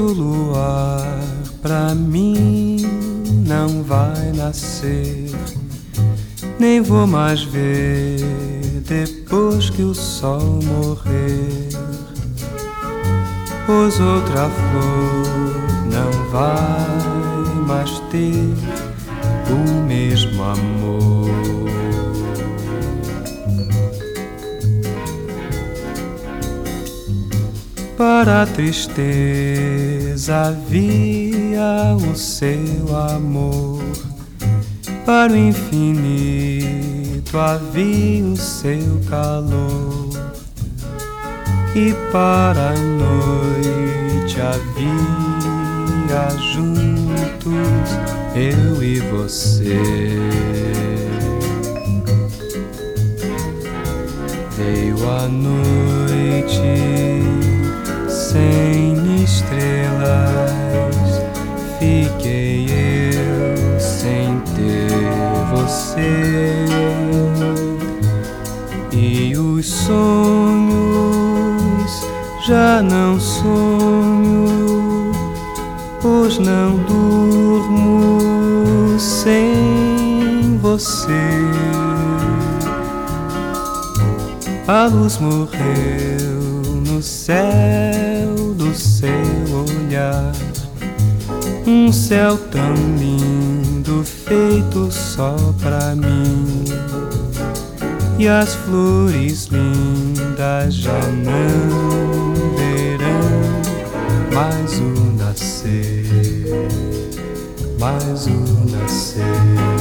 luar pra mim não vai nascer, nem vou mais ver depois que o sol morrer. Pois outra flor não vai mais ter Para a tristeza havia o seu amor, para o infinito havia o seu calor, e para a noite havia juntos eu e você. Veio a noite você e os sonhos já não sonho pois não durmo sem você a luz morreu no céu do seu olhar. Um céu tão lindo, feito só pra mim. E as flores lindas já não verão mais o nascer, mais o nascer.